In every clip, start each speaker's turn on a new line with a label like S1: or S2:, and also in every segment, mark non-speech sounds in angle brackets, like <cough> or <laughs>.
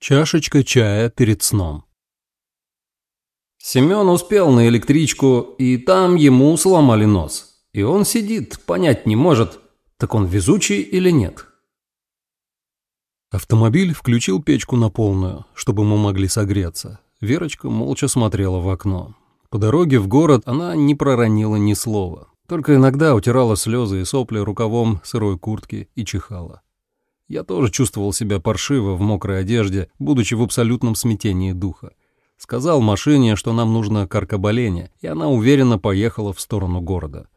S1: Чашечка чая перед сном. Семен успел на электричку, и там ему сломали нос. И он сидит, понять не может, так он везучий или нет. Автомобиль включил печку на полную, чтобы мы могли согреться. Верочка молча смотрела в окно. По дороге в город она не проронила ни слова, только иногда утирала слезы и сопли рукавом сырой куртки и чихала. Я тоже чувствовал себя паршиво в мокрой одежде, будучи в абсолютном смятении духа. Сказал машине, что нам нужно каркоболение, и она уверенно поехала в сторону города.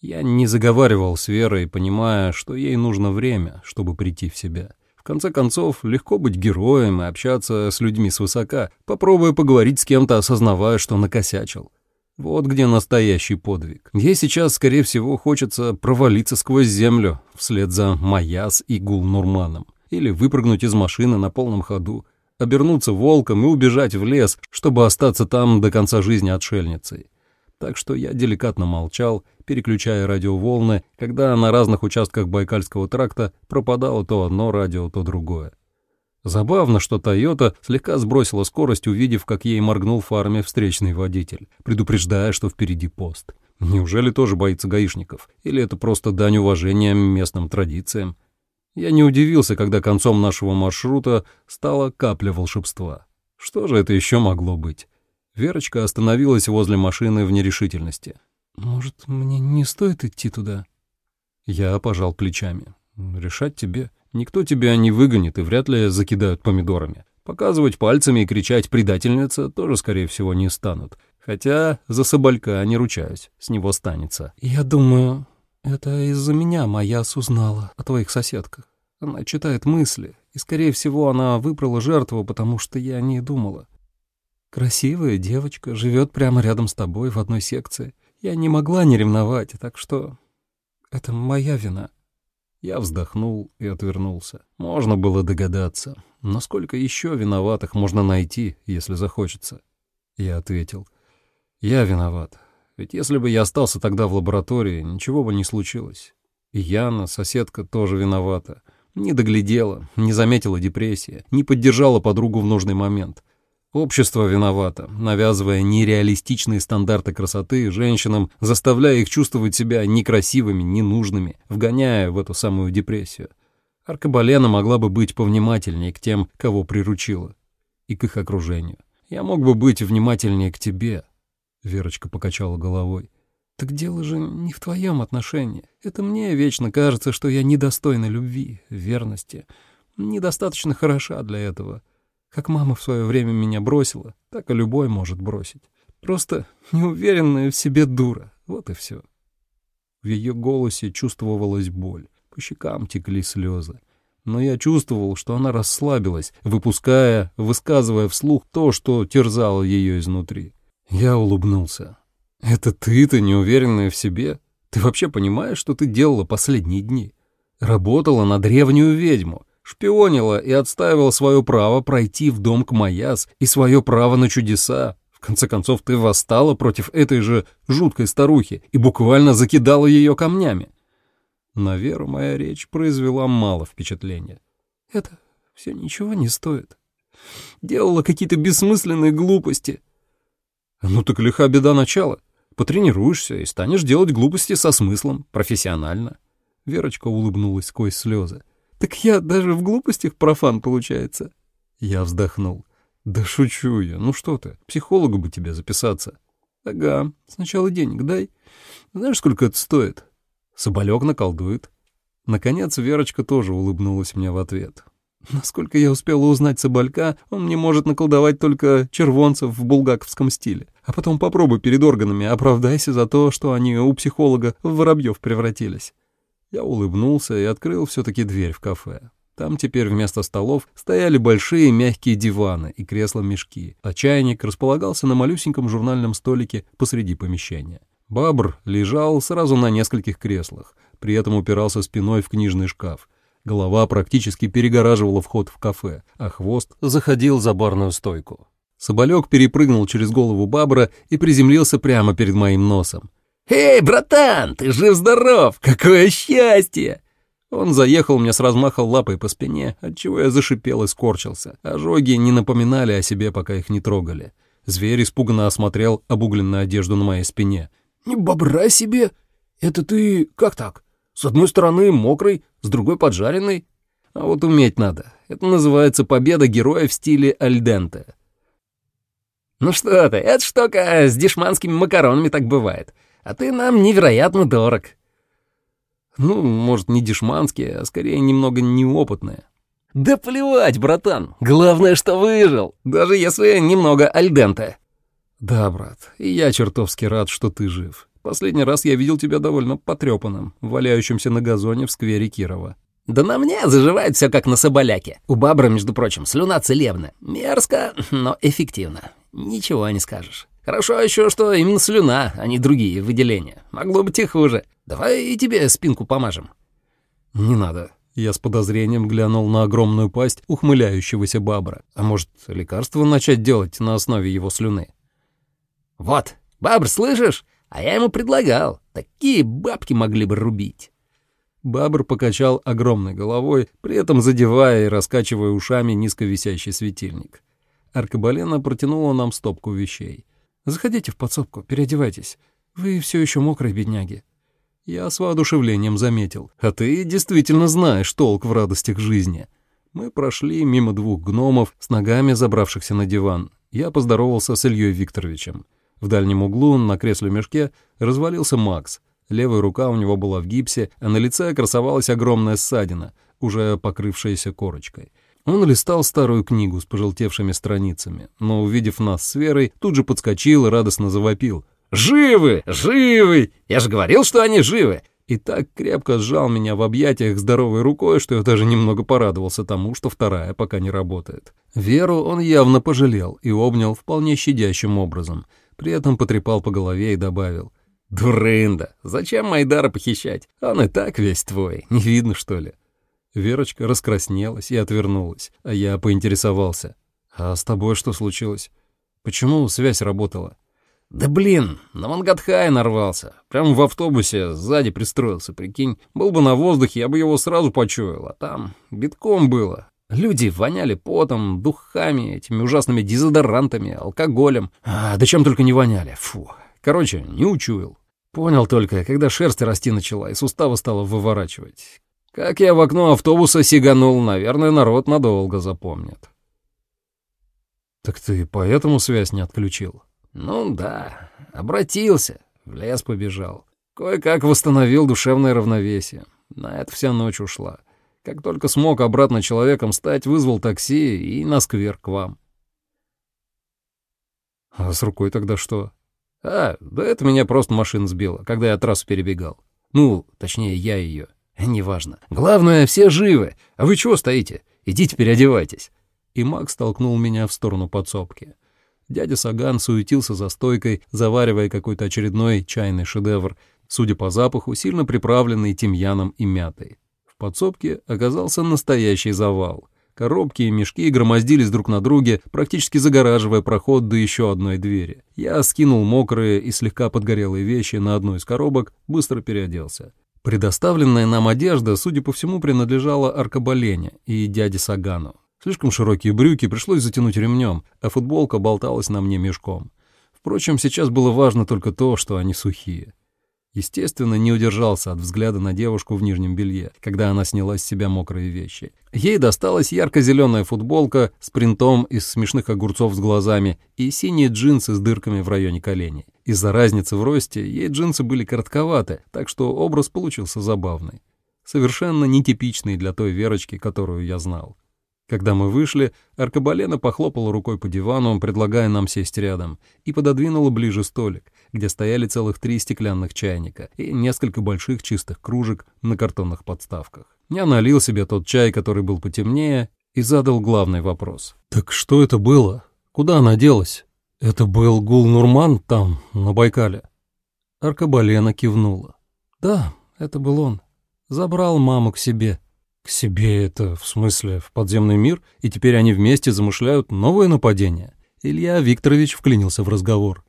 S1: Я не заговаривал с Верой, понимая, что ей нужно время, чтобы прийти в себя. В конце концов, легко быть героем и общаться с людьми свысока, попробуя поговорить с кем-то, осознавая, что накосячил. Вот где настоящий подвиг. Ей сейчас, скорее всего, хочется провалиться сквозь землю вслед за Маяс и Гул Нурманом. Или выпрыгнуть из машины на полном ходу, обернуться волком и убежать в лес, чтобы остаться там до конца жизни отшельницей. Так что я деликатно молчал, переключая радиоволны, когда на разных участках Байкальского тракта пропадало то одно радио, то другое. Забавно, что «Тойота» слегка сбросила скорость, увидев, как ей моргнул фарме встречный водитель, предупреждая, что впереди пост. Неужели тоже боится гаишников? Или это просто дань уважения местным традициям? Я не удивился, когда концом нашего маршрута стала капля волшебства. Что же это еще могло быть? Верочка остановилась возле машины в нерешительности. «Может, мне не стоит идти туда?» Я пожал плечами. «Решать тебе». Никто тебя не выгонит и вряд ли закидают помидорами. Показывать пальцами и кричать «предательница» тоже, скорее всего, не станут. Хотя за Соболька не ручаюсь, с него станется. «Я думаю, это из-за меня моя узнала о твоих соседках. Она читает мысли, и, скорее всего, она выбрала жертву, потому что я о ней думала. Красивая девочка живет прямо рядом с тобой в одной секции. Я не могла не ревновать, так что это моя вина». Я вздохнул и отвернулся. Можно было догадаться. Но сколько еще виноватых можно найти, если захочется? Я ответил. Я виноват. Ведь если бы я остался тогда в лаборатории, ничего бы не случилось. И Яна, соседка, тоже виновата. Не доглядела, не заметила депрессии, не поддержала подругу в нужный момент. Общество виновато, навязывая нереалистичные стандарты красоты женщинам, заставляя их чувствовать себя некрасивыми, ненужными, вгоняя в эту самую депрессию. Аркабалена могла бы быть повнимательнее к тем, кого приручила, и к их окружению. Я мог бы быть внимательнее к тебе, — Верочка покачала головой. Так дело же не в твоем отношении. Это мне вечно кажется, что я недостойна любви, верности, недостаточно хороша для этого. Как мама в свое время меня бросила, так и любой может бросить. Просто неуверенная в себе дура. Вот и все. В ее голосе чувствовалась боль, по щекам текли слезы. Но я чувствовал, что она расслабилась, выпуская, высказывая вслух то, что терзало ее изнутри. Я улыбнулся. «Это ты-то неуверенная в себе? Ты вообще понимаешь, что ты делала последние дни? Работала на древнюю ведьму, шпионила и отстаивала свое право пройти в дом к Маяс и свое право на чудеса. В конце концов, ты восстала против этой же жуткой старухи и буквально закидала ее камнями. На Веру моя речь произвела мало впечатления. Это все ничего не стоит. Делала какие-то бессмысленные глупости. Ну так лиха беда начала. Потренируешься и станешь делать глупости со смыслом, профессионально. Верочка улыбнулась сквозь слезы. Так я даже в глупостях профан получается. Я вздохнул. Да шучу я, ну что ты, психологу бы тебе записаться. Ага, сначала денег дай. Знаешь, сколько это стоит? Соболек наколдует. Наконец Верочка тоже улыбнулась мне в ответ. Насколько я успела узнать Соболька, он мне может наколдовать только червонцев в булгаковском стиле. А потом попробуй перед органами, оправдайся за то, что они у психолога в воробьев превратились. Я улыбнулся и открыл все-таки дверь в кафе. Там теперь вместо столов стояли большие мягкие диваны и кресла-мешки, а чайник располагался на малюсеньком журнальном столике посреди помещения. Бабр лежал сразу на нескольких креслах, при этом упирался спиной в книжный шкаф. Голова практически перегораживала вход в кафе, а хвост заходил за барную стойку. Соболек перепрыгнул через голову Бабра и приземлился прямо перед моим носом. «Эй, братан, ты жив-здоров! Какое счастье!» Он заехал мне с размаха лапой по спине, отчего я зашипел и скорчился. Ожоги не напоминали о себе, пока их не трогали. Зверь испуганно осмотрел обугленную одежду на моей спине.
S2: «Не бобра себе! Это ты как так? С одной стороны мокрый, с другой поджаренный?»
S1: А вот уметь надо. Это называется победа героя в стиле альденте.
S3: «Ну что ты, ж только с дешманскими макаронами так бывает. А ты нам невероятно дорог».
S1: Ну, может, не дешманские, а скорее немного неопытные.
S3: «Да плевать, братан. Главное, что выжил, даже если немного альденте».
S1: «Да, брат, и я чертовски рад, что ты жив. Последний раз я видел тебя довольно потрепанным, валяющимся на газоне в сквере Кирова».
S3: «Да на мне заживает все как на соболяке. У бабра, между прочим, слюна целебна. Мерзко, но эффективно. Ничего не скажешь. Хорошо еще, что именно слюна, а не другие выделения. Могло быть и хуже. Давай и тебе спинку помажем».
S1: «Не надо». Я с подозрением глянул на огромную пасть ухмыляющегося бабра. А может, лекарство начать делать на основе его слюны?
S3: «Вот, бабр, слышишь? А я ему предлагал. Такие бабки могли бы рубить».
S1: Бабр покачал огромной головой, при этом задевая и раскачивая ушами низко висящий светильник. Аркабалена протянула нам стопку вещей. «Заходите в подсобку, переодевайтесь. Вы все еще мокрые, бедняги». Я с воодушевлением заметил. «А ты действительно знаешь толк в радостях жизни». Мы прошли мимо двух гномов, с ногами забравшихся на диван. Я поздоровался с Ильей Викторовичем. В дальнем углу, на кресле-мешке, развалился Макс. Левая рука у него была в гипсе, а на лице красовалась огромная ссадина, уже покрывшаяся корочкой. Он листал старую книгу с пожелтевшими страницами, но, увидев нас с Верой, тут же подскочил и радостно завопил.
S3: «Живы! Живы! Я же говорил, что они живы!»
S1: И так крепко сжал меня в объятиях здоровой рукой, что я даже немного порадовался тому, что вторая пока не работает. Веру он явно пожалел и обнял вполне щадящим образом. При этом потрепал по голове и добавил.
S3: «Дурында! Зачем Майдара похищать? Он и так весь твой, не видно, что ли?»
S1: Верочка раскраснелась и отвернулась, а я поинтересовался. «А с тобой что случилось? Почему связь работала?»
S3: «Да блин, на Мангатхай нарвался. Прямо в автобусе сзади пристроился, прикинь. Был бы на воздухе, я бы его сразу почуял, а там битком было. Люди воняли потом, духами, этими ужасными дезодорантами, алкоголем. А, да чем только не воняли, фу. Короче, не учуял. Понял только, когда шерсть расти начала и суставы стало выворачивать. Как я в окно автобуса сиганул, наверное, народ надолго запомнит.
S1: Так ты поэтому связь не отключил?
S3: Ну да, обратился, в лес побежал. Кое-как восстановил душевное равновесие. На это вся ночь ушла. Как только смог обратно человеком стать, вызвал такси и на сквер к вам.
S1: А с рукой тогда что?
S3: А, да это меня просто машина сбила, когда я трассу перебегал. Ну, точнее, я ее. <laughs> «Неважно. Главное, все живы. А вы чего стоите? Идите переодевайтесь».
S1: И Макс толкнул меня в сторону подсобки. Дядя Саган суетился за стойкой, заваривая какой-то очередной чайный шедевр, судя по запаху, сильно приправленный тимьяном и мятой. В подсобке оказался настоящий завал. Коробки и мешки громоздились друг на друге, практически загораживая проход до еще одной двери. Я скинул мокрые и слегка подгорелые вещи на одну из коробок, быстро переоделся. Предоставленная нам одежда, судя по всему, принадлежала Аркабалене и дяде Сагану. Слишком широкие брюки пришлось затянуть ремнем, а футболка болталась на мне мешком. Впрочем, сейчас было важно только то, что они сухие. Естественно, не удержался от взгляда на девушку в нижнем белье, когда она сняла с себя мокрые вещи. Ей досталась ярко-зеленая футболка с принтом из смешных огурцов с глазами и синие джинсы с дырками в районе коленей. Из-за разницы в росте ей джинсы были коротковаты, так что образ получился забавный. Совершенно нетипичный для той Верочки, которую я знал. Когда мы вышли, Аркабалена похлопала рукой по дивану, предлагая нам сесть рядом, и пододвинула ближе столик, где стояли целых три стеклянных чайника и несколько больших чистых кружек на картонных подставках. Я налил себе тот чай, который был потемнее, и задал главный вопрос. «Так что это было? Куда она делась? Это был Гул-Нурман там, на Байкале?» Аркабалена кивнула. «Да, это был он. Забрал маму к себе». К себе это, в смысле, в подземный мир, и теперь они вместе замышляют новое нападение. Илья Викторович вклинился в разговор.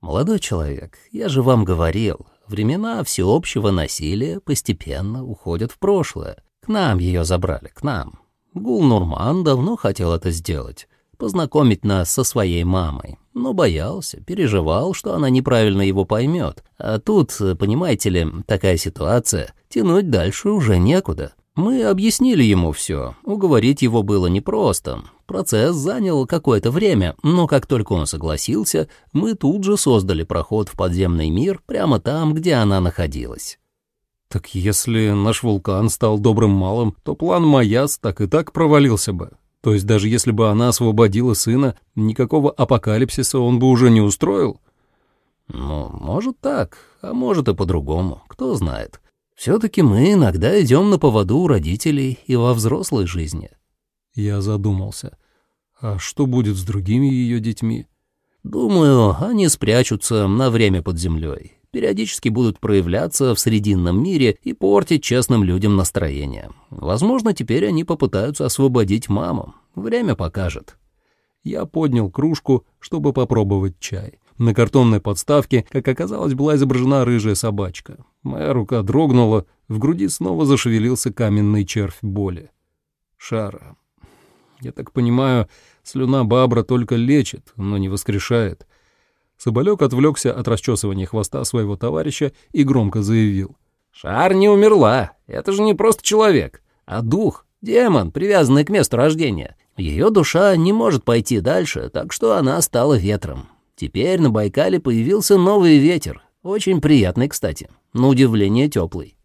S4: «Молодой человек, я же вам говорил, Времена всеобщего насилия постепенно уходят в прошлое. К нам ее забрали, к нам. Гул Нурман давно хотел это сделать, познакомить нас со своей мамой, но боялся, переживал, что она неправильно его поймет. А тут, понимаете ли, такая ситуация, тянуть дальше уже некуда. Мы объяснили ему все, уговорить его было непросто. Процесс занял какое-то время, но как только он согласился, мы тут же создали проход в подземный мир прямо там, где она находилась.
S1: Так если наш вулкан стал добрым малым, то план Маяс так и так провалился бы. То есть даже если бы она освободила сына, никакого апокалипсиса он бы уже не устроил?
S4: Ну, может так, а может и по-другому, кто знает. Все-таки мы иногда идем на поводу у родителей и во взрослой жизни.
S1: Я задумался. А что будет с другими ее детьми?
S4: Думаю, они спрячутся на время под землей. Периодически будут проявляться в срединном мире и портить честным людям настроение. Возможно, теперь они попытаются освободить маму. Время покажет.
S1: Я поднял кружку, чтобы попробовать чай. На картонной подставке, как оказалось, была изображена рыжая собачка. Моя рука дрогнула, в груди снова зашевелился каменный червь боли. Шара. Я так понимаю, слюна бабра только лечит, но не воскрешает. Соболек отвлекся от расчесывания хвоста своего товарища и громко заявил.
S3: «Шар не умерла. Это же не просто человек, а дух, демон, привязанный к месту рождения.
S4: Ее душа не может пойти дальше, так что она стала ветром. Теперь на Байкале появился новый ветер, очень приятный, кстати, на удивление теплый.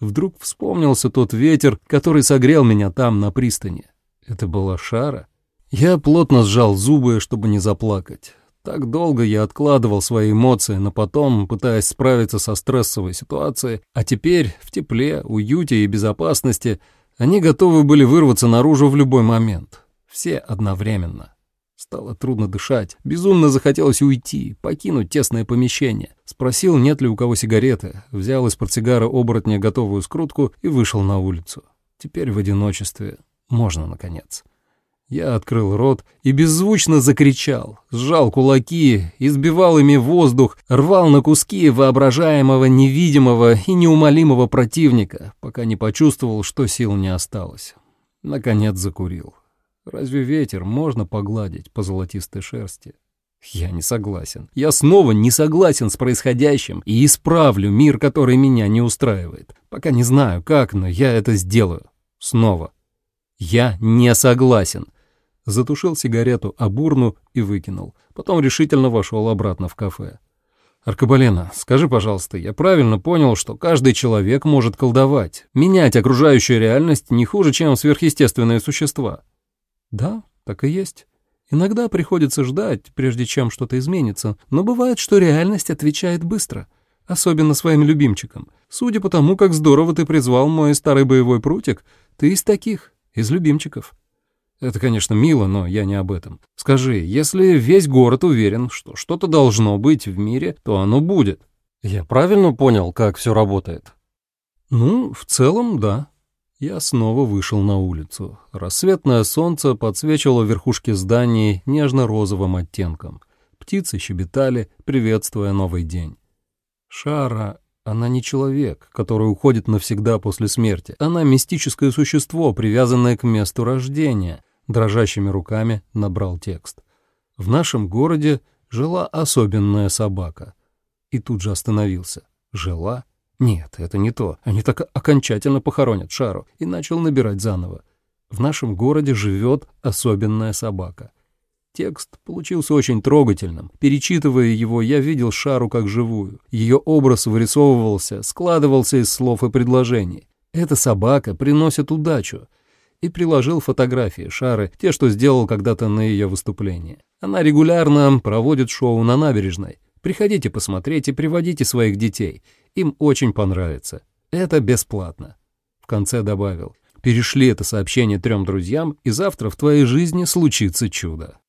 S1: Вдруг вспомнился тот ветер, который согрел меня там, на пристани. Это была шара. Я плотно сжал зубы, чтобы не заплакать. Так долго я откладывал свои эмоции на потом, пытаясь справиться со стрессовой ситуацией, а теперь в тепле, уюте и безопасности они готовы были вырваться наружу в любой момент. Все одновременно. Стало трудно дышать. Безумно захотелось уйти, покинуть тесное помещение. Спросил, нет ли у кого сигареты. Взял из портсигара оборотня готовую скрутку и вышел на улицу. Теперь в одиночестве можно, наконец. Я открыл рот и беззвучно закричал, сжал кулаки, избивал ими воздух, рвал на куски воображаемого, невидимого и неумолимого противника, пока не почувствовал, что сил не осталось. Наконец закурил. Разве ветер можно погладить по золотистой шерсти? Я не согласен. Я снова не согласен с происходящим и исправлю мир, который меня не устраивает. Пока не знаю как, но я это сделаю. Снова. Я не согласен. Затушил сигарету об урну и выкинул. Потом решительно вошел обратно в кафе. «Аркабалена, скажи, пожалуйста, я правильно понял, что каждый человек может колдовать, менять окружающую реальность не хуже, чем сверхъестественные существа?» Да, так и есть. Иногда приходится ждать, прежде чем что-то изменится, но бывает, что реальность отвечает быстро, особенно своим любимчикам. Судя по тому, как здорово ты призвал мой старый боевой прутик, ты из таких, из любимчиков. Это, конечно, мило, но я не об этом. Скажи, если весь город уверен, что что-то должно быть в мире, то оно будет. Я правильно понял, как все работает? Ну, в целом, да. Я снова вышел на улицу. Рассветное солнце подсвечивало верхушки зданий нежно-розовым оттенком. Птицы щебетали, приветствуя новый день. Шара, она не человек, который уходит навсегда после смерти. Она мистическое существо, привязанное к месту рождения. Дрожащими руками набрал текст. В нашем городе жила особенная собака. И тут же остановился. Жила? Нет, это не то. Они так окончательно похоронят Шару. И начал набирать заново. В нашем городе живет особенная собака. Текст получился очень трогательным. Перечитывая его, я видел Шару как живую. Ее образ вырисовывался, складывался из слов и предложений. Эта собака приносит удачу. И приложил фотографии Шары, те, что сделал когда-то на ее выступлении. Она регулярно проводит шоу на набережной. Приходите посмотреть и приводите своих детей. Им очень понравится. Это бесплатно. В конце добавил. Перешли это сообщение трем друзьям, и завтра в твоей жизни случится чудо.